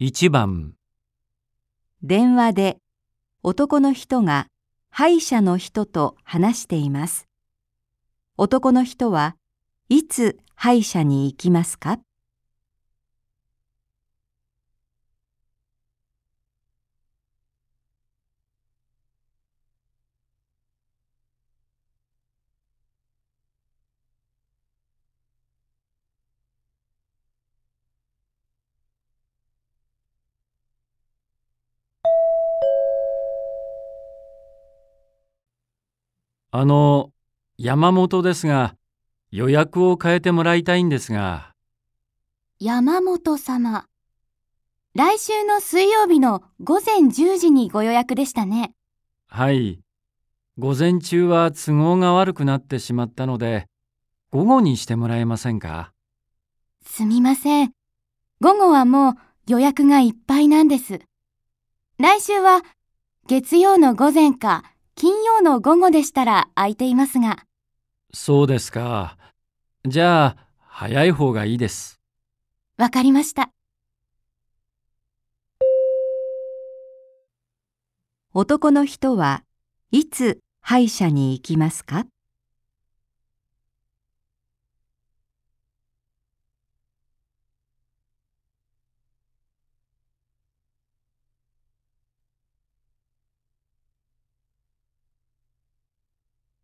1番電話で男の人が歯医者の人と話しています。男の人はいつ歯医者に行きますか？あの、山本ですが、予約を変えてもらいたいんですが、山本様。来週の水曜日の午前10時にご予約でしたね。はい。午前中は都合が悪くなってしまったので、午後にしてもらえませんか？すみません。午後はもう予約がいっぱいなんです。来週は月曜の午前か金曜の午後でしたら空いていますが。そうですか。じゃあ、早い方がいいです。わかりました。男の人はいつ歯医者に行きますか？